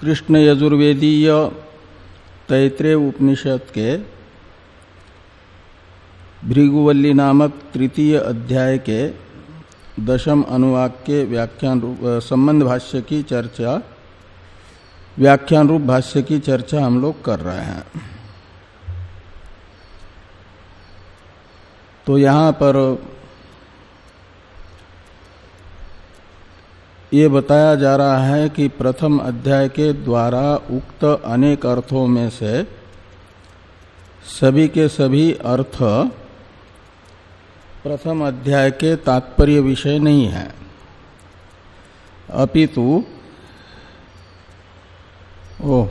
कृष्ण यजुर्वेदीय तैत्रेय उपनिषद के भृगुवल्ली नामक तृतीय अध्याय के दशम अनुवाक के व्याख्यान संबंध भाष्य की चर्चा व्याख्यान रूप भाष्य की चर्चा हम लोग कर रहे हैं। तो यहाँ पर ये बताया जा रहा है कि प्रथम अध्याय के द्वारा उक्त अनेक अर्थों में से सभी के सभी अर्थ प्रथम अध्याय के तात्पर्य विषय नहीं है। अपितु ओ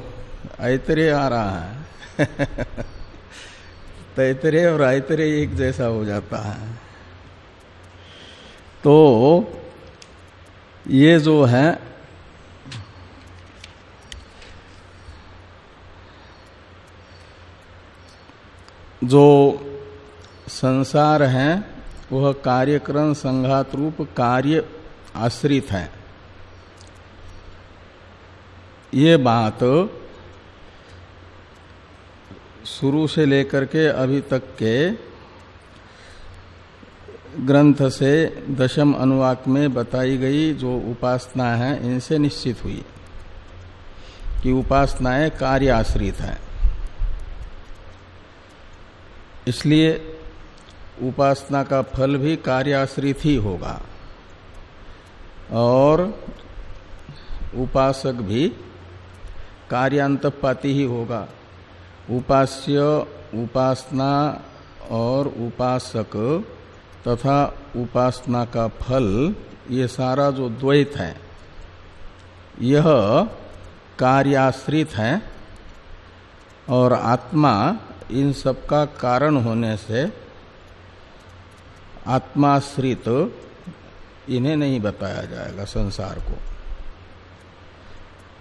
ऐतरे आ रहा है। तैतरे और ऐतरे एक जैसा हो जाता है। तो ये जो है, जो संसार है, वह कार्यक्रम संघात रूप कार्य आश्रित है। ये बात शुरू से लेकर के अभी तक के ग्रंथ से दशम अनुवाक में बताई गई जो उपासना है, इनसे निश्चित हुई कि उपासनाएँ कार्य आश्रित है। इसलिए उपासना का फल भी कार्याश्रित ही होगा और उपासक भी कार्यांतपाती ही होगा। उपास्य, उपासना और उपासक तथा उपासना का फल, ये सारा जो द्वैत है, यह कार्याश्रित है और आत्मा इन सब का कारण होने से आत्माश्रित, इन्हें नहीं बताया जाएगा संसार को।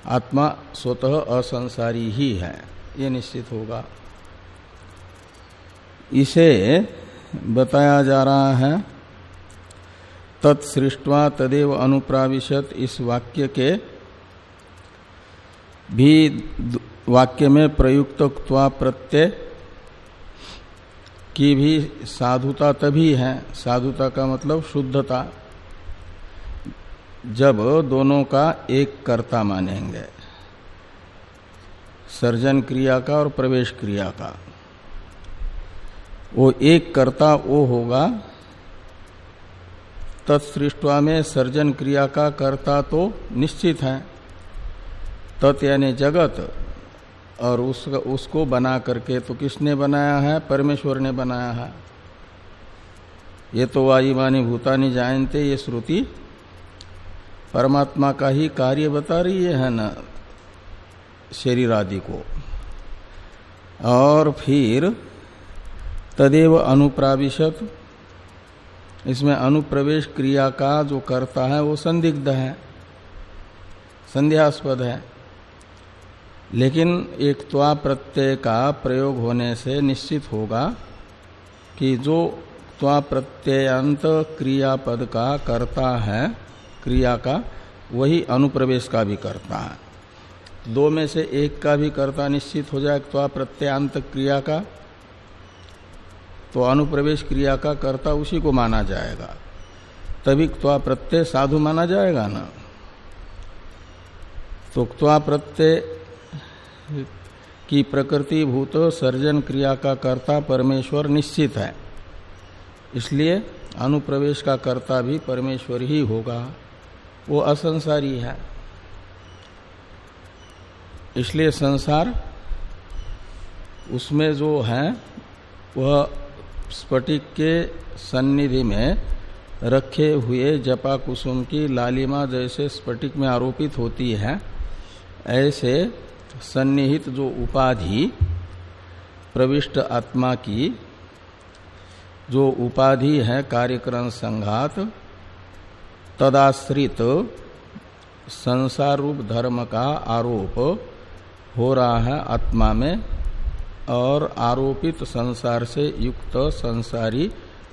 आत्मा स्वतः असंसारी ही है, ये निश्चित होगा। इसे बताया जा रहा है। तत्सृष्टवा तदेव अनुप्राविशत इस वाक्य के भी वाक्य में प्रयुक्त प्रत्यय की भी साधुता तभी है। साधुता का मतलब शुद्धता। जब दोनों का एक कर्ता मानेंगे। सर्जन क्रिया का और प्रवेश क्रिया का। वो एक कर्ता वो होगा। तत्सृष्टवा में सर्जन क्रिया का कर्ता तो निश्चित है। तत् यानी जगत और उस, उसको बना करके तो किसने बनाया है? परमेश्वर ने बनाया है। ये तो वायुमानी भूतानी जानते ये श्रुति। परमात्मा का ही कार्य बता रही है ना? शरीर आदि को। और फिर तदेव अनुप्राविशत। इसमें अनुप्रवेश क्रिया का जो करता है, वो संदिग्ध है, संध्यास्पद है। लेकिन एक त्वा प्रत्यय का प्रयोग होने से निश्चित होगा कि जो त्वा प्रत्ययांत क्रियापद का करता है, क्रिया का, वही अनुप्रवेश का भी करता है। दो में से एक का भी कर्ता निश्चित हो जाए त्वा प्रत्ययांत क्रिया का तो अनुप्रवेश क्रिया का कर्ता उसी को माना जाएगा। तभी क्वा प्रत्यय साधु माना जाएगा ना? तो त्वा प्रत्यय की प्रकृति भूत सर्जन क्रिया का कर्ता परमेश्वर निश्चित है। इसलिए अनुप्रवेश का कर्ता भी परमेश्वर ही होगा। वो असंसारी है। इसलिए संसार उसमें जो है, वह स्फटिक के सन्निधि में रखे हुए जपा कुसुम की लालिमा जैसे स्फटिक में आरोपित होती है, ऐसे सन्निहित जो उपाधि, प्रविष्ट आत्मा की जो उपाधि है कार्यक्रम संघात, तदाश्रित संसार रूप धर्म का आरोप हो रहा है आत्मा में और आरोपित संसार से युक्त संसारी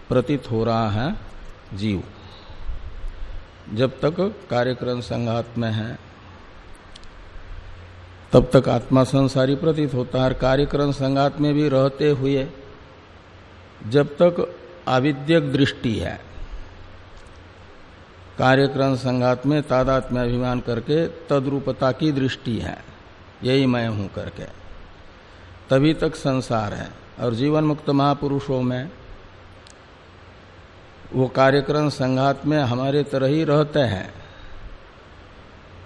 प्रतीत हो रहा है जीव। जब तक कार्यक्रम संघात में है, तब तक आत्मा संसारी प्रतीत होता है कार्यक्रम संघात में भी रहते हुए जब तक आविद्यक दृष्टि है, कार्यक्रम संघात में तादात्म्य अभिमान करके तद्रूपता की दृष्टि है। यही मैं हूँ करके। तभी तक संसार है। और जीवन मुक्त महापुरुषों में वो कार्यक्रम संघात में हमारे तरह ही रहते हैं।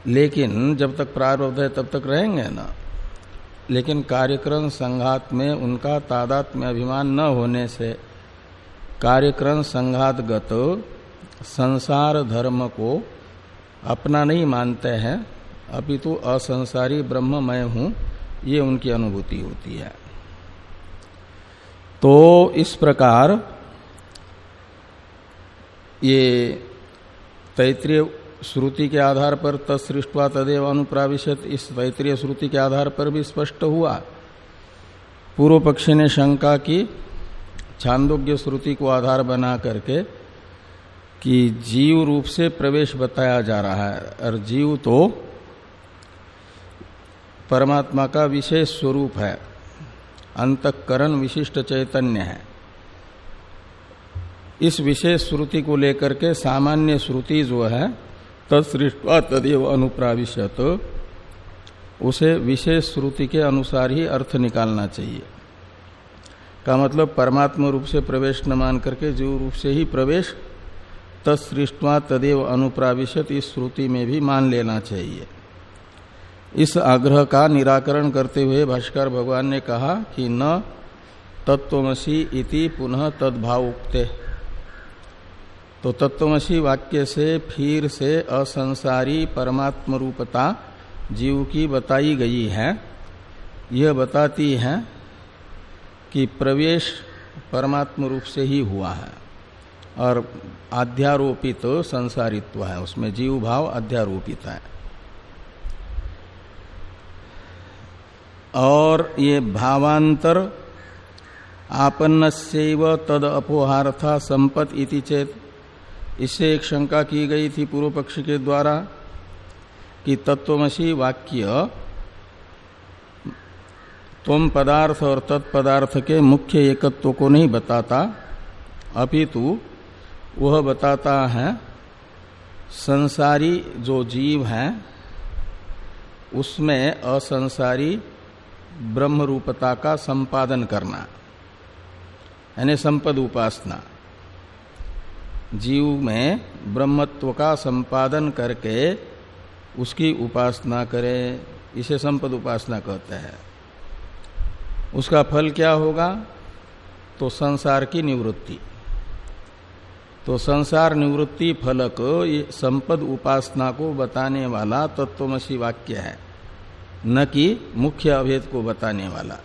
लेकिन जब तक प्रारब्ध है तब तक रहेंगे ना। लेकिन कार्यक्रम संघात में उनका तादात्म्य अभिमान न होने से कार्यक्रम संघातगत संसार धर्म को अपना नहीं मानते हैं। अपितु तो असंसारी ब्रह्म मैं हूँ। ये उनकी अनुभूति होती है। तो इस प्रकार ये तैतृय श्रुति के आधार पर तत्सृष्टवा तदेव अनुप्राविशत, इस तैतृय श्रुति के आधार पर भी स्पष्ट हुआ। पूर्व पक्षी ने शंका की, छांदोग्य श्रुति को आधार बना करके कि जीव रूप से प्रवेश बताया जा रहा है। और जीव तो परमात्मा का विशेष स्वरूप है। अंतकरण विशिष्ट चैतन्य है। इस विशेष श्रुति को लेकर के सामान्य श्रुति जो है, तत्सृष्टवा तदेव अनुप्राविशत उसे विशेष श्रुति के अनुसार ही अर्थ निकालना चाहिए। का मतलब परमात्मा रूप से प्रवेश न मान करके जीव रूप से ही प्रवेश, तत्सृष्टवा तदेव अनुप्राविशत इस श्रुति में भी मान लेना चाहिए। इस आग्रह का निराकरण करते हुए भाष्कर भगवान ने कहा कि न तत्वमसी इति पुनः तद्भाव उक्ते तो तत्वमसी वाक्य से फिर से असंसारी परमात्म रूपता जीव की बताई गई है। यह बताती है कि प्रवेश परमात्म रूप से ही हुआ है और अध्यारोपित तो संसारित्व है। उसमें जीव भाव अध्यारोपित है। और ये भावांतर आपन्न से तद अपोहार्था संपत इति चेत। इससे एक शंका की गई थी पूर्व पक्ष के द्वारा कि तत्वमसी वाक्य तुम पदार्थ और तत्पदार्थ के मुख्य एकत्व को नहीं बताता, अपितु वह बताता है, संसारी जो जीव है, उसमें असंसारी ब्रह्म रूपता का संपादन करना, यानी संपद उपासना। जीव में ब्रह्मत्व का संपादन करके उसकी उपासना करें, इसे संपद उपासना कहते हैं। उसका फल क्या होगा? तो संसार की निवृत्ति। तो संसार निवृत्ति फलक संपद उपासना को बताने वाला तत्वमसी वाक्य है। न कि मुख्य अभेद को बताने वाला।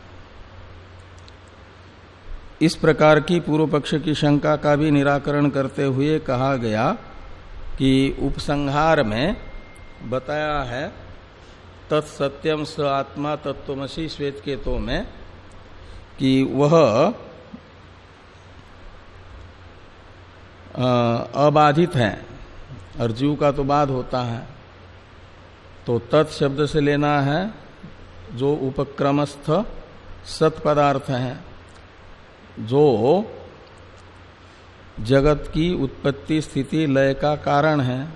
इस प्रकार की पूर्व पक्ष की शंका का भी निराकरण करते हुए कहा गया कि उपसंहार में बताया है तत्सत्यम स आत्मा तत्वमसी श्वेत के तो में, कि वह अबाधित है और जीव का तो बाध होता है। तो तत् शब्द से लेना है जो उपक्रमस्थ सत पदार्थ है, जो जगत की उत्पत्ति स्थिति लय का कारण है।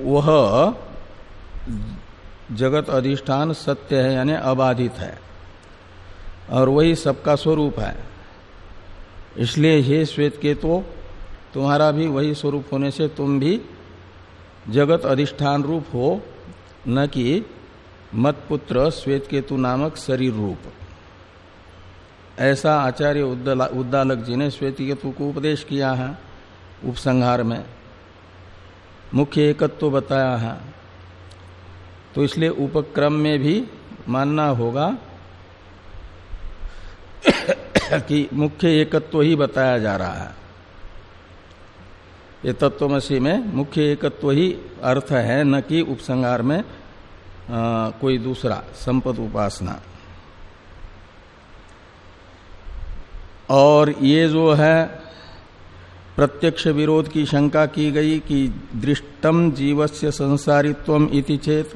वह जगत अधिष्ठान सत्य है, यानी अबाधित है, और वही सबका स्वरूप है। इसलिए हे श्वेत के तो तुम्हारा भी वही स्वरूप होने से तुम भी जगत अधिष्ठान रूप हो, न कि मतपुत्र श्वेत केतु नामक शरीर रूप। ऐसा आचार्य उद्दालक जी ने श्वेत केतु को उपदेश किया है उपसंहार में। मुख्य एकत्व तो बताया है। तो इसलिए उपक्रम में भी मानना होगा कि मुख्य एकत्व तो ही बताया जा रहा है। ये तत्वमसी में मुख्य एकत्व ही अर्थ है न कि उपसंहार में आ, कोई दूसरा संपद उपासना। और ये जो है प्रत्यक्ष विरोध की शंका की गई कि दृष्टम जीवस्य संसारित्व इति चेत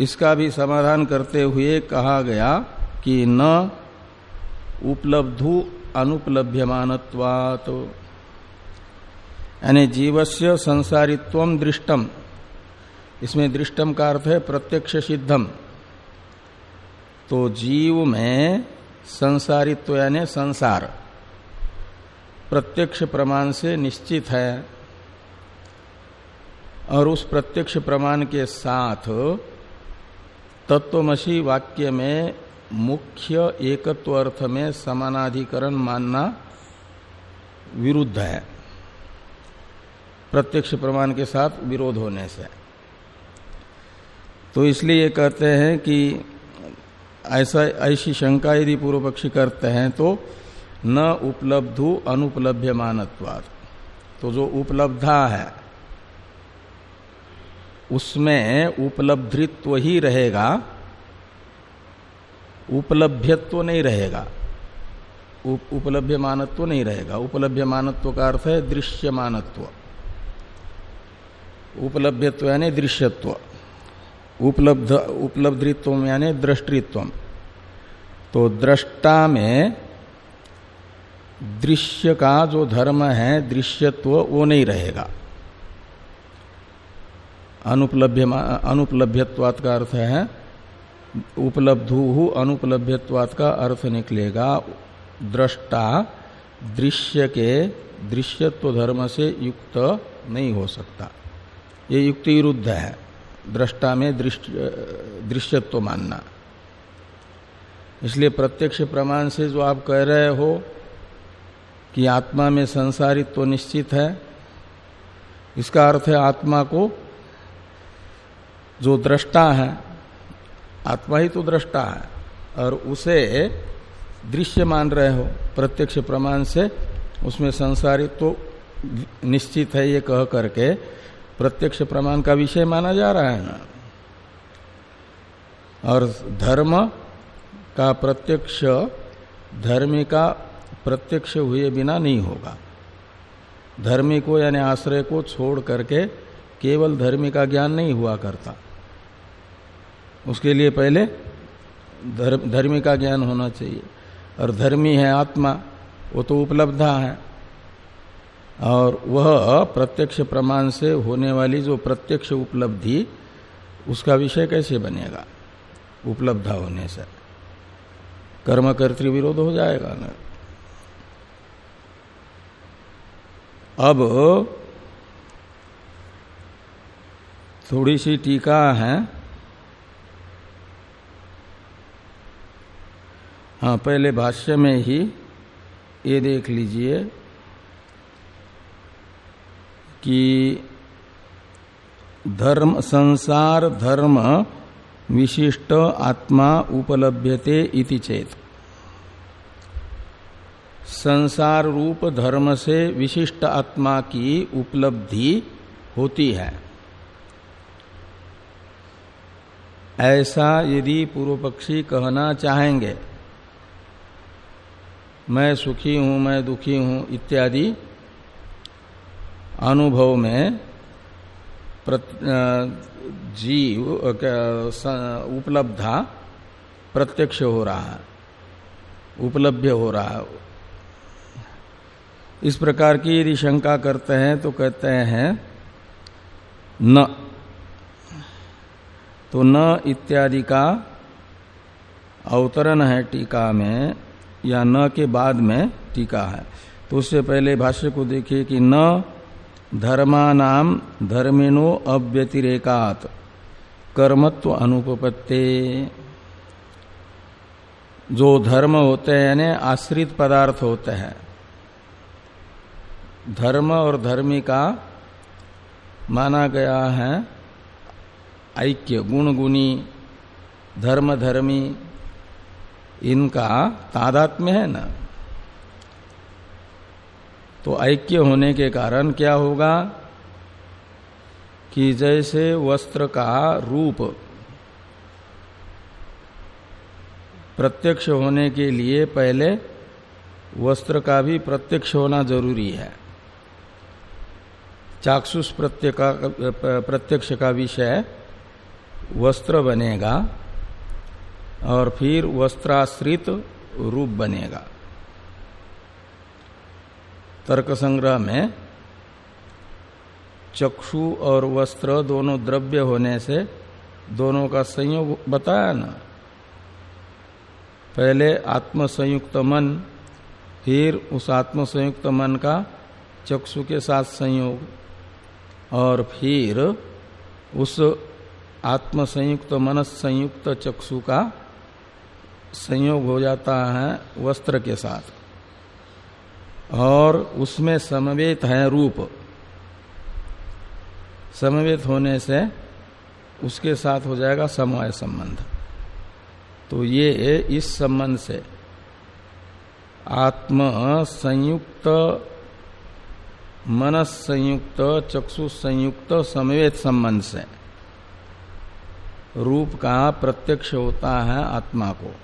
इसका भी समाधान करते हुए कहा गया कि न उपलब्धु अनुपलभ्यमानत्वात्। यानी जीवस्य संसारित्व दृष्टम इसमें दृष्टम का अर्थ है प्रत्यक्ष सिद्धम तो जीव में संसारित्व यानी संसार। प्रत्यक्ष प्रमाण से निश्चित है। और उस प्रत्यक्ष प्रमाण के साथ तत्वमसी वाक्य में मुख्य एकत्व अर्थ में समानाधिकरण मानना विरुद्ध है। प्रत्यक्ष प्रमाण के साथ विरोध होने से। तो इसलिए कहते हैं कि ऐसा, ऐसी शंका यदि पूर्व पक्षी करते हैं तो न उपलब्धु अनुपलभ्य मानत्वाद तो जो उपलब्धा है, उसमें उपलब्धित्व ही रहेगा। उपलभ्यत्व नहीं रहेगा। उप, उपलभ्य मानत्व नहीं रहेगा। उपलभ्य मानत्व का अर्थ है दृश्य मानत्व उपलभ्यत्व यानी दृश्यत्व। उपलब्ध उपलब्धित्व यानी दृष्टित्व तो दृष्टा में दृश्य का जो धर्म है दृश्यत्व वो नहीं रहेगा। अनुपलभ्य अनुपलभ्यत्वात का अर्थ है उपलब्धु अनुपलभ्यत्वात का अर्थ निकलेगा। दृष्टा, दृश्य के दृश्यत्व धर्म से युक्त नहीं हो सकता। ये युक्ति विरुद्ध है। दृष्टा में दृश्यत्व मानना। इसलिए प्रत्यक्ष प्रमाण से जो आप कह रहे हो कि आत्मा में संसारित्व तो निश्चित है, इसका अर्थ है आत्मा को जो दृष्टा है आत्मा ही तो दृष्टा है। और उसे दृश्य मान रहे हो, प्रत्यक्ष प्रमाण से, उसमें संसारित तो निश्चित है ये कह करके प्रत्यक्ष प्रमाण का विषय माना जा रहा है। ना और धर्म का प्रत्यक्ष, धर्मी का प्रत्यक्ष हुए बिना नहीं होगा। धर्मी को यानी आश्रय को छोड़ करके केवल धर्मी का ज्ञान नहीं हुआ करता। उसके लिए पहले धर्म का ज्ञान होना चाहिए। और धर्मी है आत्मा, वो तो उपलब्धा है। और वह प्रत्यक्ष प्रमाण से होने वाली जो प्रत्यक्ष उपलब्धि, उसका विषय कैसे बनेगा? उपलब्धा होने से। कर्म कर्तृ विरोध हो जाएगा ना। अब थोड़ी सी टीका है। हाँ पहले भाष्य में ही ये देख लीजिए कि धर्म, संसार धर्म विशिष्ट आत्मा उपलभ्यते इति चेत। संसार रूप धर्म से विशिष्ट आत्मा की उपलब्धि होती है। ऐसा यदि पूर्व पक्षी कहना चाहेंगे मैं सुखी हूँ, मैं दुखी हूँ इत्यादि अनुभव में जीव उपलब्धा प्रत्यक्ष हो रहा है, उपलब्ध हो रहा है। इस प्रकार की यदि शंका करते हैं तो कहते हैं, न तो न इत्यादि का अवतरण है टीका में। या न के बाद में टीका है। तो उससे पहले भाष्य को देखिए कि न धर्मानाम धर्मिणो अव्यतिरेकात कर्मत्व अनुपत्ते जो धर्म होते हैं, यानी आश्रित पदार्थ होते हैं। धर्म और धर्मी का माना गया है ऐक्य, गुण गुणी, धर्म धर्मी इनका तादात्म्य है ना? तो ऐक्य होने के कारण क्या होगा? कि जैसे वस्त्र का रूप प्रत्यक्ष होने के लिए पहले वस्त्र का भी प्रत्यक्ष होना ज़रूरी है। चाक्षुष प्रत्यक्ष का विषय वस्त्र बनेगा। और फिर वस्त्राश्रित रूप बनेगा। तर्क संग्रह में चक्षु और वस्त्र दोनों द्रव्य होने से दोनों का संयोग बताया ना। पहले आत्म संयुक्त मन, फिर उस आत्म संयुक्त मन का चक्षु के साथ संयोग, और फिर उस आत्म संयुक्त मनस संयुक्त चक्षु का संयोग हो जाता है वस्त्र के साथ। और उसमें समवेत है रूप। समवेत होने से उसके साथ हो जाएगा समवाय संबंध। तो ये इस संबंध से। आत्म संयुक्त, मनस संयुक्त, चक्षु संयुक्त, समवेत संबंध से। रूप का प्रत्यक्ष होता है आत्मा को।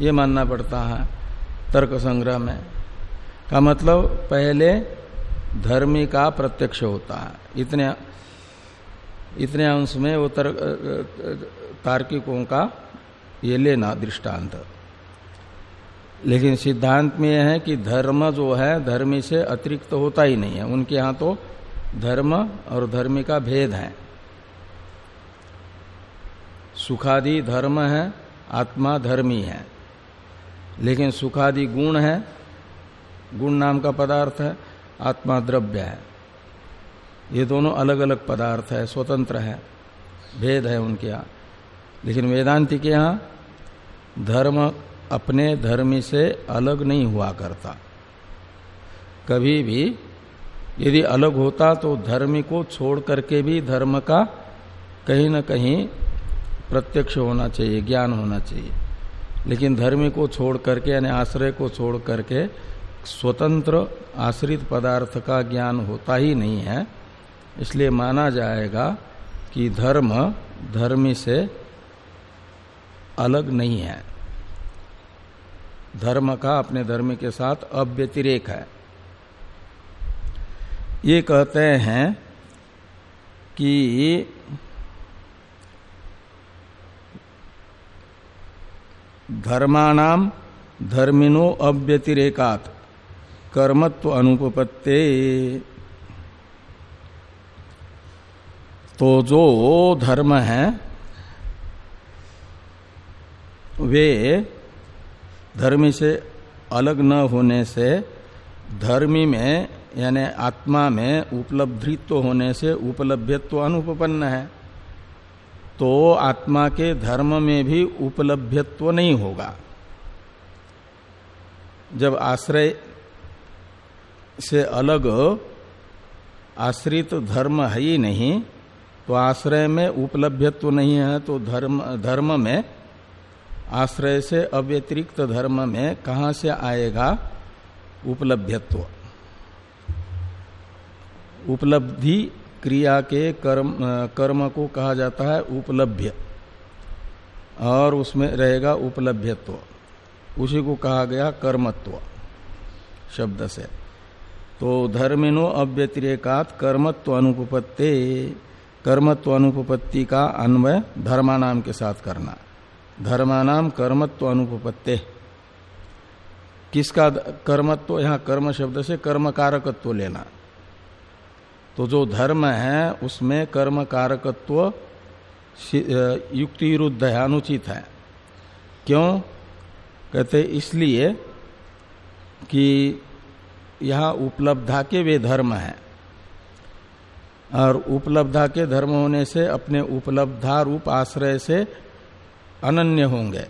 ये मानना पड़ता है तर्क संग्रह में। का मतलब पहले धर्मी का प्रत्यक्ष होता है। इतने इतने अंश में वो तर्क, तार्किकों का ये लेना दृष्टांत। लेकिन सिद्धांत में यह है कि धर्म जो है, धर्मी से अतिरिक्त होता ही नहीं है। उनके यहाँ तो धर्म और धर्मी का भेद है। सुखादि धर्म है, आत्मा धर्मी है। लेकिन सुखादि गुण है, गुण नाम का पदार्थ है, आत्मा द्रव्य है। ये दोनों अलग अलग पदार्थ है, स्वतंत्र है, भेद है उनके यहाँ। लेकिन वेदांति के यहाँ धर्म अपने धर्म से अलग नहीं हुआ करता। कभी भी यदि अलग होता तो धर्म को छोड़ करके भी धर्म का कहीं न कहीं प्रत्यक्ष होना चाहिए, ज्ञान होना चाहिए। लेकिन धर्मी को छोड़ करके, यानी आश्रय को छोड़ करके स्वतंत्र आश्रित पदार्थ का ज्ञान होता ही नहीं है। इसलिए माना जाएगा कि धर्म धर्मी से अलग नहीं है। धर्म का अपने धर्म के साथ अव्यतिरेक है। ये कहते हैं कि धर्माणाम धर्मिनो अव्यतिरेकात। कर्मत्व अनुपत्ते तो जो धर्म है, वे धर्मी से अलग न होने से, धर्मी में, यानी आत्मा में उपलब्धित्व होने से उपलब्धत्व अनुपन्न है। तो आत्मा के धर्म में भी उपलब्धत्व नहीं होगा। जब आश्रय से अलग आश्रित तो धर्म है ही नहीं तो आश्रय में उपलब्धत्व नहीं है तो धर्म धर्म में, आश्रय से अव्यतिरिक्त धर्म में कहा से आएगा उपलब्धत्व? उपलब्धि क्रिया के कर्म कर्म को कहा जाता है उपलब्ध और उसमें रहेगा उपलब्धत्व उसी को कहा गया कर्मत्व शब्द से। तो धर्मिनो अव्यतिरेकात कर्मत्व अनुपत्ति कर्मत्व अनुपत्ति का अन्वय धर्मानाम के साथ करना। धर्मानाम कर्मत्व अनुपत्ते किसका कर्मत्व, यहाँ कर्म शब्द से कर्म कारकत्व लेना। तो जो धर्म है, उसमें कर्म कारकत्व युक्ति विरुद्ध है, अनुचित है। क्यों? कहते इसलिए कि यहाँ उपलब्धा के वे धर्म है। और उपलब्धा के धर्म होने से अपने उपलब्धा रूप आश्रय से अनन्य होंगे।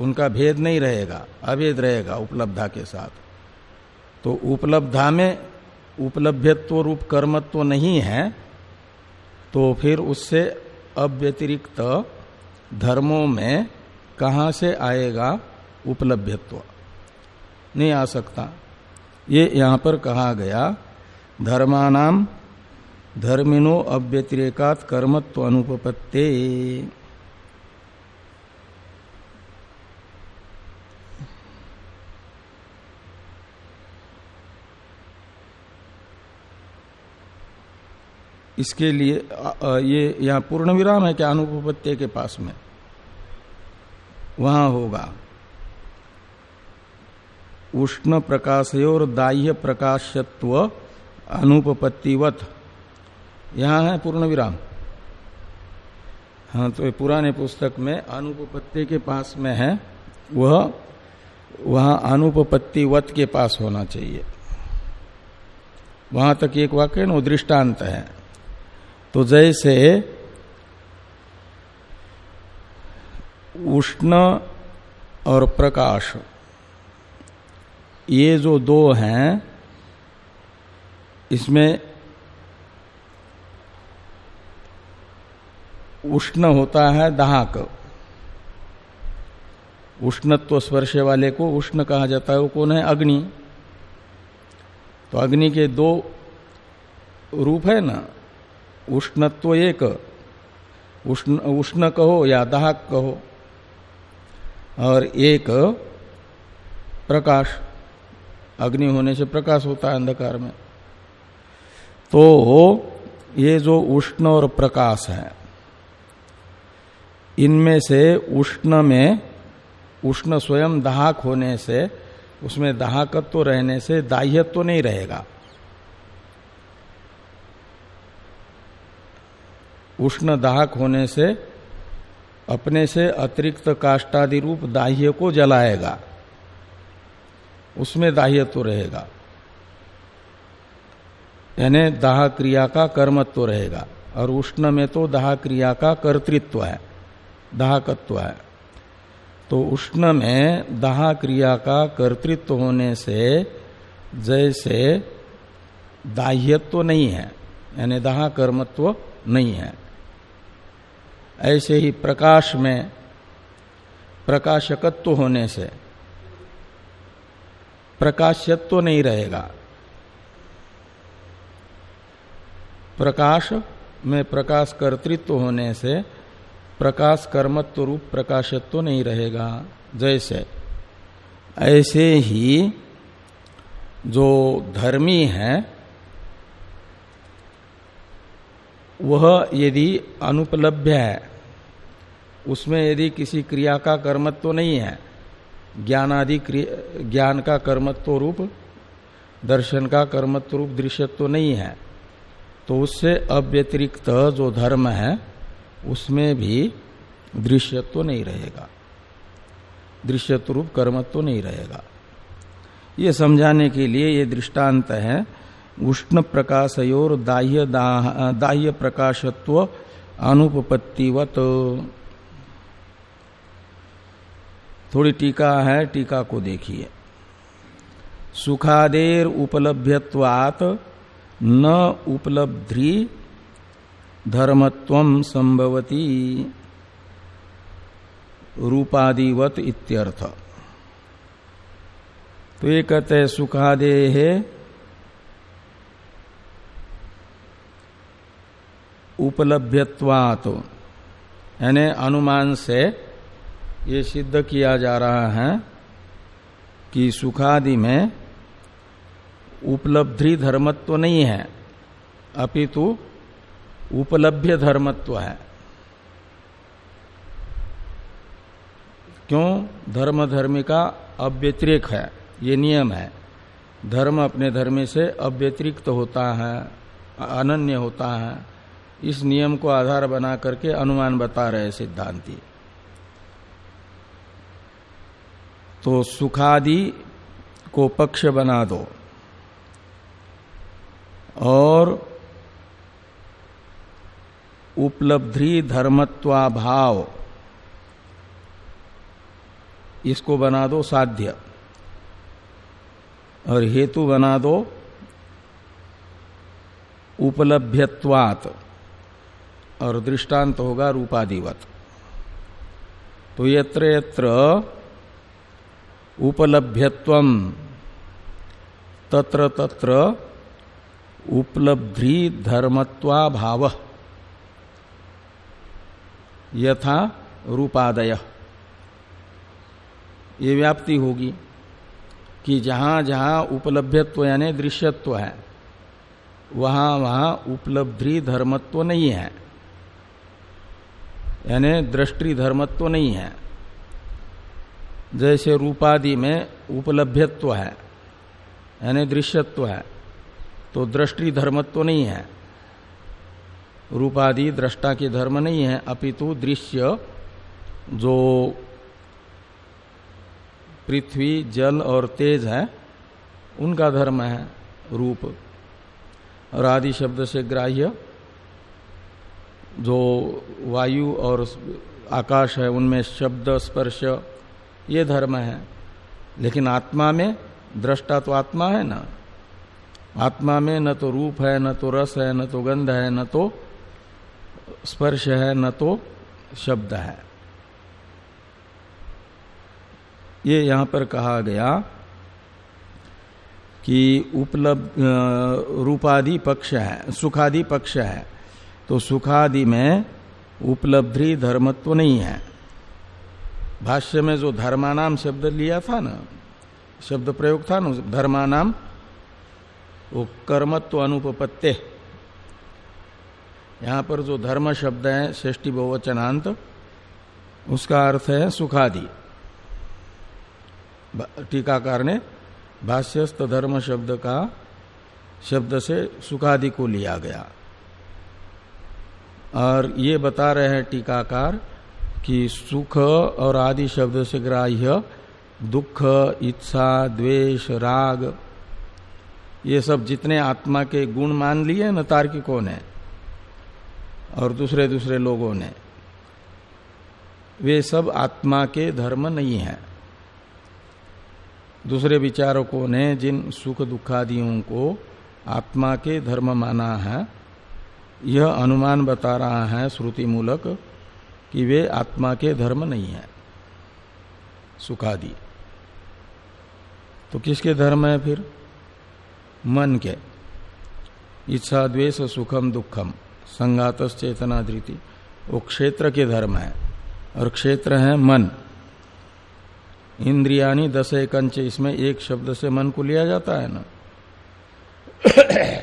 उनका भेद नहीं रहेगा, अभेद रहेगा उपलब्धा के साथ। तो उपलब्धा में उपलब्धत्व रूप कर्मत्व नहीं है तो फिर उससे अव्यतिरिक्त धर्मों में कहा से आएगा उपलब्धत्व? नहीं आ सकता। ये यहाँ पर कहा गया धर्मानाम धर्मिनो अव्यतिरेकात कर्मत्व अनुपत्ते इसके लिए ये यहाँ पूर्ण विराम है क्या अनुपत्य के पास में? वहाँ होगा। उष्ण प्रकाशयोर दाह्य प्रकाशत्व अनुपपत्तिवत। यहाँ है पूर्ण विराम हाँ तो पुराने पुस्तक में अनुपपत्ति के पास में है। वह, वहाँ अनुपपत्तिवत के पास होना चाहिए। वहाँ तक एक वाक्य न दृष्टांत है। तो जैसे उष्ण और प्रकाश, ये जो दो हैं, इसमें उष्ण होता है दाहक। उष्णत्व स्पर्श वाले को उष्ण कहा जाता है, वो कौन है? अग्नि। तो अग्नि के दो रूप है ना उष्णत्व एक उष्ण उष्ण कहो या दाहक कहो और एक प्रकाश, अग्नि होने से प्रकाश होता है अंधकार में। तो ये जो उष्ण और प्रकाश है, इनमें से उष्ण में, उष्ण स्वयं दाहक होने से, उसमें दाहकत्व तो रहने से दाह्यत्व तो नहीं रहेगा। उष्ण दाहक होने से, अपने से अतिरिक्त काष्टादि रूप दाह्य को जलाएगा। उसमें दाह्यत्व तो रहेगा। यानी दाह क्रिया का कर्मत्व तो रहेगा। और उष्ण में तो दाह क्रिया का कर्तृत्व है, दाहकत्व है। तो उष्ण में दाह क्रिया का कर्तृत्व होने से, जैसे दाह्यत्व तो नहीं है, यानी दाह कर्मत्व तो नहीं है। ऐसे ही प्रकाश में प्रकाशकत्व होने से प्रकाशत्व नहीं रहेगा। प्रकाश में प्रकाश कर्तृत्व होने से प्रकाश कर्मत्व रूप प्रकाशत्व नहीं रहेगा। जैसे, ऐसे ही जो धर्मी है, वह यदि अनुपलभ्य है उसमें यदि किसी क्रिया का कर्मत्व तो नहीं है ज्ञान आदि ज्ञान का कर्मत्व रूप, दर्शन का कर्मत्व रूप, दृश्यत्व तो नहीं है तो उससे अव्यतिरिक्त जो धर्म है, उसमें भी दृश्यत्व तो नहीं रहेगा। दृश्यत्व रूप कर्मत्व तो नहीं रहेगा। ये समझाने के लिए ये दृष्टांत है, उष्ण प्रकाशयोर दाह्य दाह्य प्रकाशत्व अनुपत्तिवत थोड़ी टीका है, टीका को देखिए। सुखादेर उपलभ्यवात न उपलब्धि धर्मत्व संभवती। रूपादिवत इत्यर्थ। तो ये कहते हैं सुखादे है उपलभ्यवात यानी अनुमान से ये सिद्ध किया जा रहा है कि सुखादि में उपलब्धि धर्मत्व नहीं है, अपितु उपलभ्य धर्मत्व है। क्यों? धर्म धर्मी का अव्यतिरिक है, ये नियम है। धर्म अपने धर्म से अव्यतिरिक्त होता है, अनन्य होता है। इस नियम को आधार बना करके अनुमान बता रहे सिद्धांति। तो सुखादि को पक्ष बना दो। और उपलब्धि धर्मत्वाभाव, इसको बना दो साध्य। और हेतु बना दो उपलभ्यवात और दृष्टांत होगा रूपादिवत। तो यत्र यत्र उपलभ्यत्व तत्र तत्र उपलब्धि धर्मत्वा भाव यथा रूपादय। ये व्याप्ति होगी कि जहाँ जहाँ उपलब्धत्व यानी दृश्यत्व है, वहाँ वहाँ उपलब्धि धर्मत्व नहीं है। यानी दृष्टि धर्मत्व नहीं है। जैसे रूपादि में उपलभ्यत्व है, यानी दृश्यत्व है तो दृष्टि धर्मत्व तो नहीं है। रूपादि दृष्टा के धर्म नहीं है, अपितु दृश्य जो पृथ्वी, जल और तेज है, उनका धर्म है रूप। और आदि शब्द से ग्राह्य जो वायु और आकाश है, उनमें शब्द, स्पर्श ये धर्म है। लेकिन आत्मा में दृष्टा तो आत्मा है ना। आत्मा में न तो रूप है, न तो रस है, न तो गंध है, न तो स्पर्श है, न तो शब्द है। ये यहाँ पर कहा गया कि उपलब्ध रूपादि पक्ष है, सुखादि पक्ष है। तो सुखादि में उपलब्धि धर्मत्व नहीं है। भाष्य में जो धर्मानाम शब्द लिया था ना, शब्द प्रयोग था ना धर्मानाम, वो कर्मत्व अनुपत्य यहाँ पर जो धर्म शब्द है श्रेष्ठी बहुवचनांत, उसका अर्थ है सुखादि। टीकाकार ने भाष्यस्त धर्म शब्द का शब्द से सुखादि को लिया गया। और ये बता रहे हैं टीकाकार कि सुख और आदि शब्द से ग्राह्य, दुख, इच्छा, द्वेष, राग, ये सब जितने आत्मा के गुण मान लिए न तार्किकों ने, और दूसरे दूसरे लोगों ने, वे सब आत्मा के धर्म नहीं है। दूसरे विचारकों ने जिन सुख दुखादियों को आत्मा के धर्म माना है, यह अनुमान बता रहा है श्रुति मूलक कि वे आत्मा के धर्म नहीं है। सुखादि। तो किसके धर्म है फिर? मन के। इच्छा द्वेष सुखम दुखम। संगात चेतना धृति। वो क्षेत्र के धर्म है और क्षेत्र है मन। इंद्रियानी दस एकंच इसमें एक शब्द से मन को लिया जाता है ना?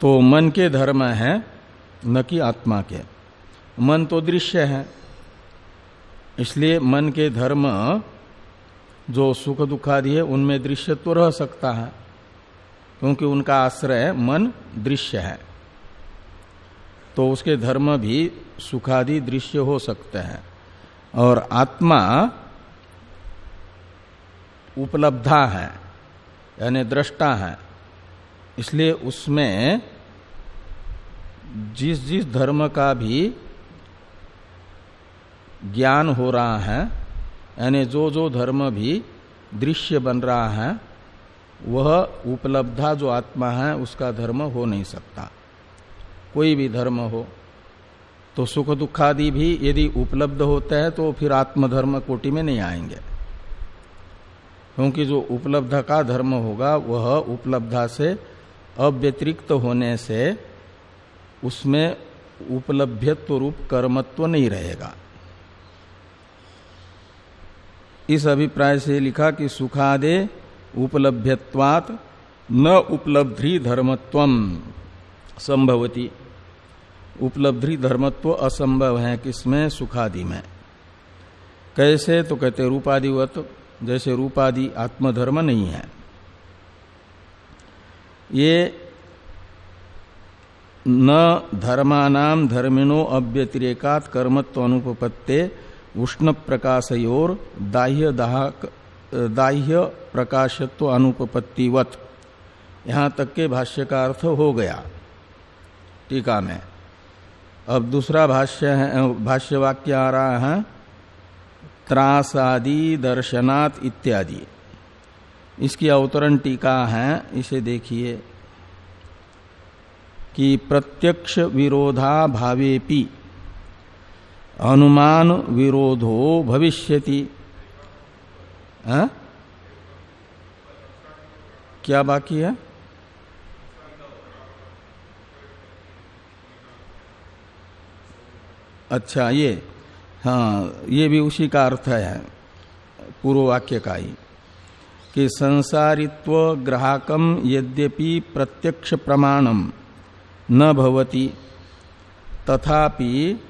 तो मन के धर्म है न कि आत्मा के। मन तो दृश्य है, इसलिए मन के धर्म जो सुख दुखादि है, उनमें दृश्य तो रह सकता है, क्योंकि उनका आश्रय मन दृश्य है। तो उसके धर्म भी सुखादि दृश्य हो सकते हैं। और आत्मा उपलब्धा है, यानी दृष्टा है, इसलिए उसमें जिस जिस धर्म का भी ज्ञान हो रहा है, यानी जो जो धर्म भी दृश्य बन रहा है, वह उपलब्धा जो आत्मा है, उसका धर्म हो नहीं सकता। कोई भी धर्म हो तो सुख दुखादि भी यदि उपलब्ध होते हैं तो फिर आत्मधर्म कोटि में नहीं आएँगे। क्योंकि जो उपलब्ध का धर्म होगा, वह उपलब्धा से अव्यतिरिक्त होने से उसमें उपलब्धत्व रूप कर्मत्व नहीं रहेगा। इस अभिप्राय से लिखा कि सुखादे उपलभ्यवात न उपलब्धि धर्मत्व संभवती। उपलब्धि धर्मत्व असंभव है किसमें? सुखादि में। कैसे? तो कहते रूपादिवत, जैसे रूपादि आत्मधर्म नहीं है। ये न धर्मानाम धर्मिणो अव्यतिरेकात कर्मत्व अनुपत्ते उष्ण प्रकाशयोर दाह्य दाह्य प्रकाशत्व अनुपत्तिवत यहाँ तक के भाष्य का अर्थ हो गया। टीका में। अब दूसरा भाष्य है भाष्य वाक्य आ रहा है, त्रासादि दर्शनात् इत्यादि। इसकी अवतरण टीका है, इसे देखिए। कि प्रत्यक्ष विरोधा भावेपि, अनुमान विरोधो भविष्यति। हाँ? क्या बाकी है? अच्छा ये हाँ ये भी उसी का अर्थ है पूर्व वाक्य का ही, कि संसारित्व ग्राहकम यद्यपि प्रत्यक्ष प्रमाणम। न भवति। तथापि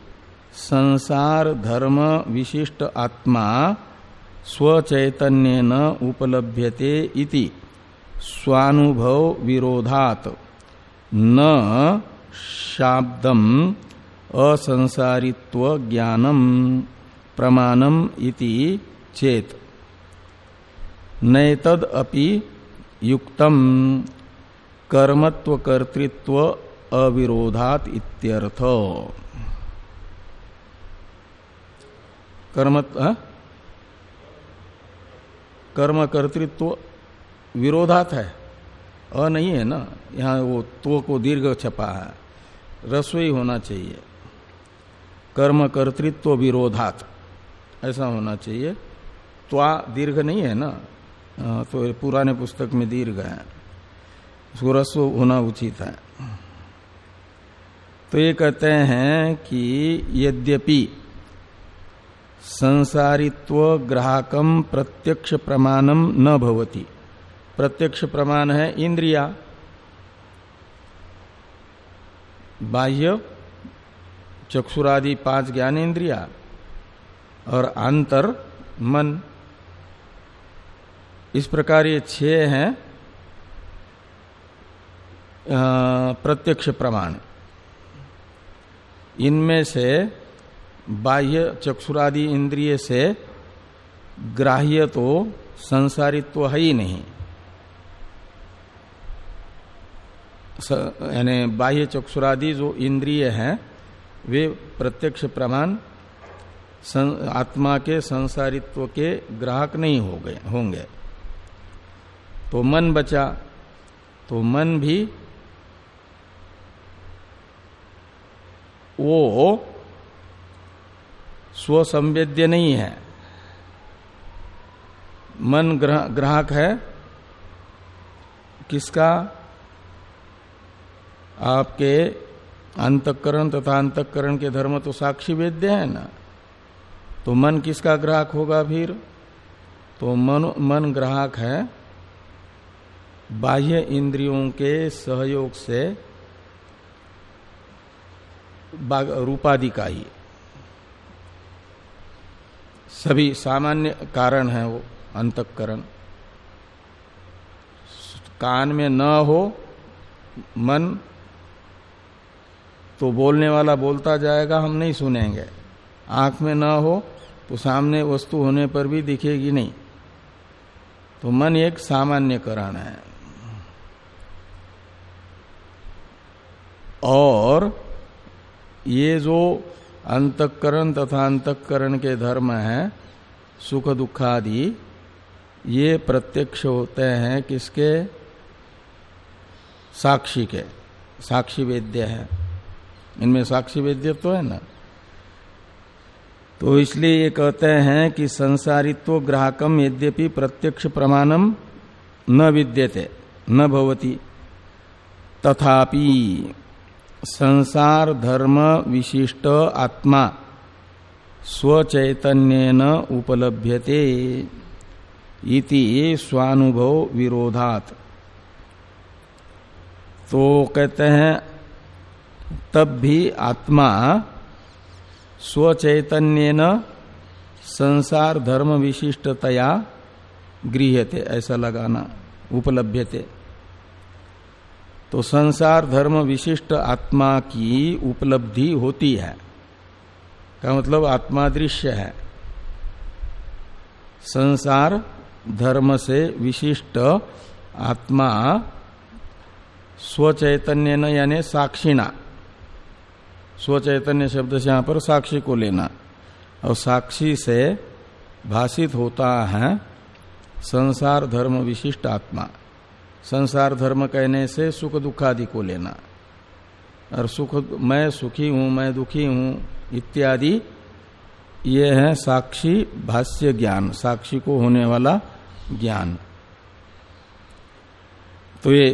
संसार धर्म विशिष्ट आत्मा स्वचैतन्य न उपलभ्यते इति। स्वानुभव विरोधात। न शाब्दम असंसारित्व ज्ञानम प्रमाणम इति चेत। नैतद अपि युक्तम। कर्मत्व कर्तृत्व अविरोधात इत्यर्थ। कर्म कर्म कर्तृत्व विरोधात है। अ नहीं है ना? यहाँ वो तो को दीर्घ छपा है। रसोई होना चाहिए। कर्म कर्तृत्व विरोधात। ऐसा होना चाहिए। त्वा दीर्घ नहीं है ना? तो पुराने पुस्तक में दीर्घ है। उसको रस्व होना उचित है। तो ये कहते हैं कि यद्यपि संसारित्व ग्राहकम प्रत्यक्ष प्रमाणम न भवती। प्रत्यक्ष प्रमाण है इंद्रिया। बाह्य, चक्षुरादि पाँच ज्ञान इंद्रिया और अंतर मन। इस प्रकार ये छह हैं प्रत्यक्ष प्रमाण। इनमें से बाह्य चक्षुरादि इंद्रिय से ग्राह्य तो संसारित्व है ही नहीं। यानी बाह्य चक्षुरादि जो इंद्रिय हैं, वे प्रत्यक्ष प्रमाण आत्मा के संसारित्व के ग्राहक नहीं हो गए, होंगे। तो मन बचा तो मन भी वो स्वसंवेद्य नहीं है। मन ग्राहक है, किसका? आपके अंतकरण तथा अंतकरण के धर्म तो साक्षी वेद्य है ना। तो मन किसका ग्राहक होगा फिर? तो मन मन ग्राहक है, बाह्य इंद्रियों के सहयोग से रूपादि का ही। सभी सामान्य कारण है वो, अंतकरण। कान में न हो, मन तो बोलने वाला बोलता जाएगा, हम नहीं सुनेंगे। आँख में न हो तो सामने वस्तु होने पर भी दिखेगी नहीं। तो मन एक सामान्य करण है। और ये जो अंतकरण तथा अंतकरण के धर्म हैं, सुख दुखादि, ये प्रत्यक्ष होते हैं किसके? साक्षी के, साक्षी वेद्य है। इनमें साक्षी वेद्य तो है ना? तो इसलिए ये कहते हैं कि संसारित्व ग्राहकम यद्यपि प्रत्यक्ष प्रमाणम न विद्यते, न भवती, तथापि संसार धर्म विशिष्ट आत्मा स्वचैतन्यन उपलभ्यते इति स्वानुभव विरोधात। तो कहते हैं, तब भी आत्मा स्वचैतन्य संसार धर्म विशिष्टतया गृह्यते, ऐसा लगाना, उपलभ्यते। तो संसार धर्म विशिष्ट आत्मा की उपलब्धि होती है। का मतलब आत्मा दृश्य है। संसार धर्म से विशिष्ट आत्मा स्वचैतन्य न यानी साक्षिणा। स्वचैतन्य शब्द से यहाँ पर साक्षी को लेना। और साक्षी से भाषित होता है संसार धर्म विशिष्ट आत्मा। संसार धर्म कहने से सुख दुखादि को लेना। और सुख, मैं सुखी हूँ, मैं दुखी हूँ, इत्यादि, ये है साक्षी भाष्य ज्ञान, साक्षी को होने वाला ज्ञान। तो ये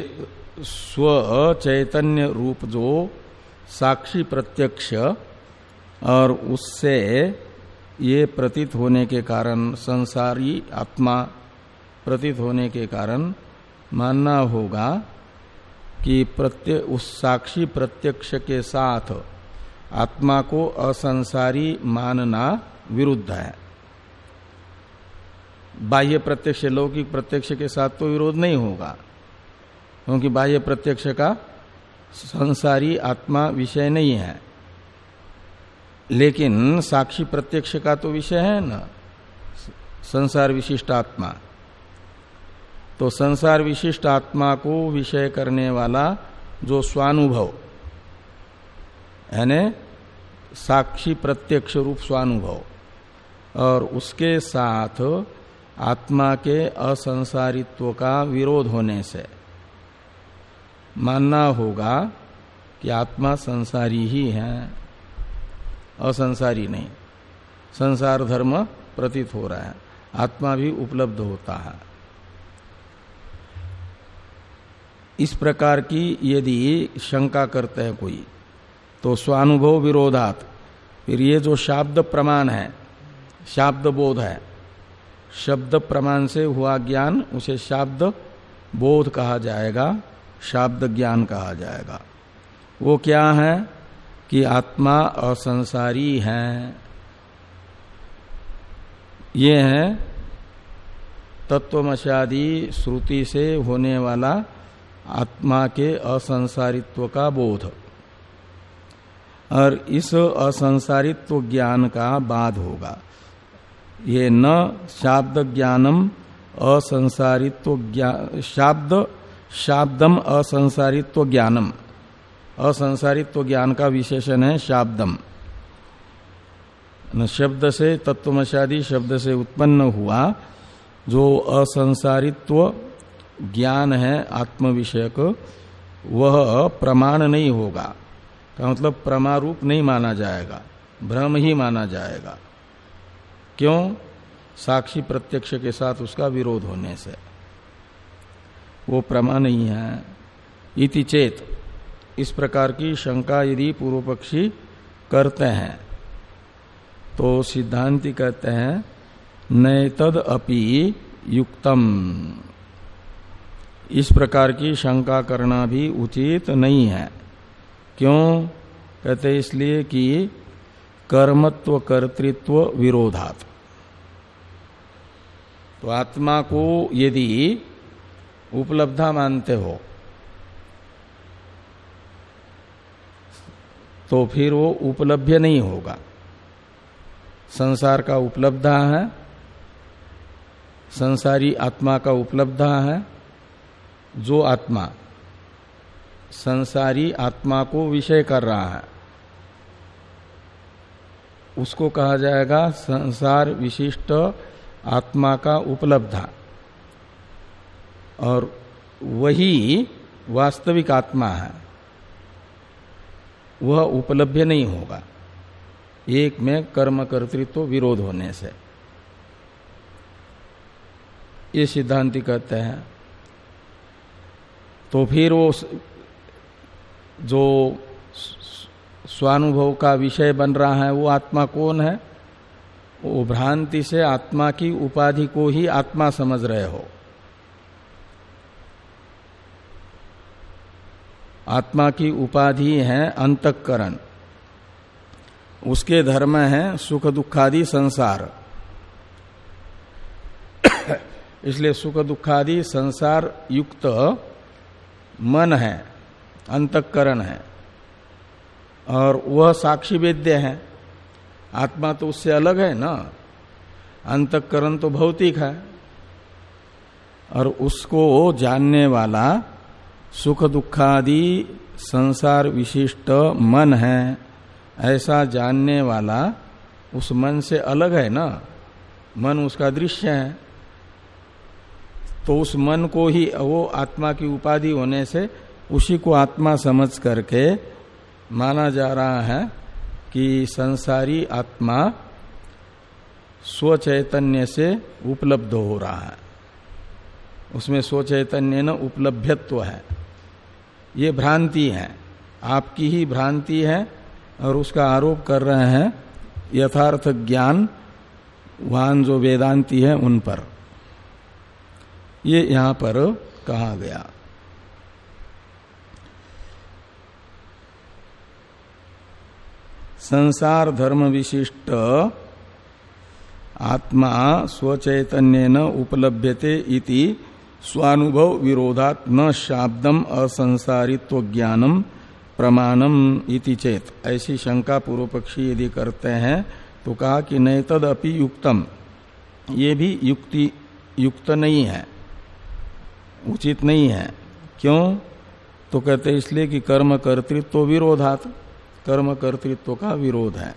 स्व चैतन्य रूप जो साक्षी प्रत्यक्ष और उससे ये प्रतीत होने के कारण, संसारी आत्मा प्रतीत होने के कारण मानना होगा कि प्रत्य, उस साक्षी प्रत्यक्ष के साथ आत्मा को असंसारी मानना विरुद्ध है। बाह्य प्रत्यक्ष, लौकिक प्रत्यक्ष के साथ तो विरोध नहीं होगा, क्योंकि बाह्य प्रत्यक्ष का संसारी आत्मा विषय नहीं है। लेकिन साक्षी प्रत्यक्ष का तो विषय है ना, संसार विशिष्ट आत्मा। तो संसार विशिष्ट आत्मा को विषय करने वाला जो स्वानुभव, यानी साक्षी प्रत्यक्ष रूप स्वानुभव, और उसके साथ आत्मा के असंसारित्व का विरोध होने से मानना होगा कि आत्मा संसारी ही है, असंसारी नहीं। संसार धर्म प्रतीत हो रहा है। आत्मा भी उपलब्ध होता है। इस प्रकार की यदि शंका करते हैं कोई तो स्वानुभव विरोधात। फिर ये जो शाब्द प्रमाण है, शाब्द बोध है, शब्द प्रमाण से हुआ ज्ञान, उसे शाब्द बोध कहा जाएगा, शाब्द ज्ञान कहा जाएगा। वो क्या है? कि आत्मा असंसारी है। ये है तत्वमशादी श्रुति से होने वाला आत्मा के असंसारित्व का बोध। और इस असंसारित्व ज्ञान का बाद होगा। ये न शाब्द ज्ञानम असंसारित्व ज्ञान शाब्द, शाब्दम असंसारित्व ज्ञानम। असंसारित्व ज्ञान का विशेषण है शाब्दम। शब्द से तत्वमशादी शब्द से उत्पन्न हुआ जो असंसारित्व ज्ञान है आत्म विषयक वह प्रमाण नहीं होगा। का मतलब प्रमारूप नहीं माना जाएगा, भ्रम ही माना जाएगा। क्यों? साक्षी प्रत्यक्ष के साथ उसका विरोध होने से। वो प्रमा नहीं है। इति चेत। इस प्रकार की शंका यदि पूर्व पक्षी करते हैं तो सिद्धांति कहते हैं नैतद अपि युक्तम। इस प्रकार की शंका करना भी उचित नहीं है। क्यों? कहते इसलिए कि कर्मत्व, कर्तृत्व विरोधात। तो आत्मा को यदि उपलब्धा मानते हो तो फिर वो उपलब्ध नहीं होगा। संसार का उपलब्धा है, संसारी आत्मा का उपलब्धा है जो आत्मा, संसारी आत्मा को विषय कर रहा है, उसको कहा जाएगा संसार विशिष्ट आत्मा का उपलब्धा। और वही वास्तविक आत्मा है, वह उपलब्ध नहीं होगा। एक में कर्म कर्तृत्व विरोध होने से। ये सिद्धांति कहते हैं तो फिर वो जो स्वानुभव का विषय बन रहा है, वो आत्मा कौन है? वो भ्रांति से आत्मा की उपाधि को ही आत्मा समझ रहे हो। आत्मा की उपाधि है अंतकरण। उसके धर्म है सुख दुखादि संसार। इसलिए सुख दुखादि संसार युक्त मन है, अंतकरण है, और वह साक्षी वेद्य है। आत्मा तो उससे अलग है ना। अंतकरण तो भौतिक है, और उसको जानने वाला सुख दुखादि संसार विशिष्ट मन है, ऐसा जानने वाला उस मन से अलग है ना। मन उसका दृश्य है। तो उस मन को ही वो आत्मा की उपाधि होने से उसी को आत्मा समझ करके माना जा रहा है कि संसारी आत्मा स्वचैतन्य से उपलब्ध हो रहा है। उसमें स्वचैतन्य न उपलब्धत्व है। ये भ्रांति है। आपकी ही भ्रांति है और उसका आरोप कर रहे हैं यथार्थ ज्ञान, वान जो वेदांती है उन पर। ये यहाँ पर कहा गया। संसार धर्म विशिष्ट आत्मा स्वचैतन्य उपलभ्यते इति स्वानुभव विरोधात न शाब्दम असंसारित्व ज्ञानम प्रमाणम इति चेत। ऐसी शंका पूर्व पक्षी यदि करते हैं तो कहा कि नहीं तद अपि युक्तम। ये भी युक्ति, युक्त नहीं है। उचित नहीं है। क्यों? तो कहते इसलिए कि कर्म कर्तृत्व विरोधात कर्म कर्तृत्व का विरोध है।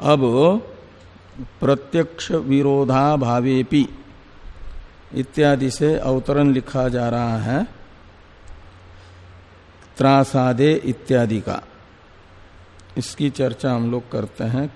अब प्रत्यक्ष विरोधा भावेपि इत्यादि से अवतरण लिखा जा रहा है। त्रासादे इत्यादि का। इसकी चर्चा हम लोग करते हैं।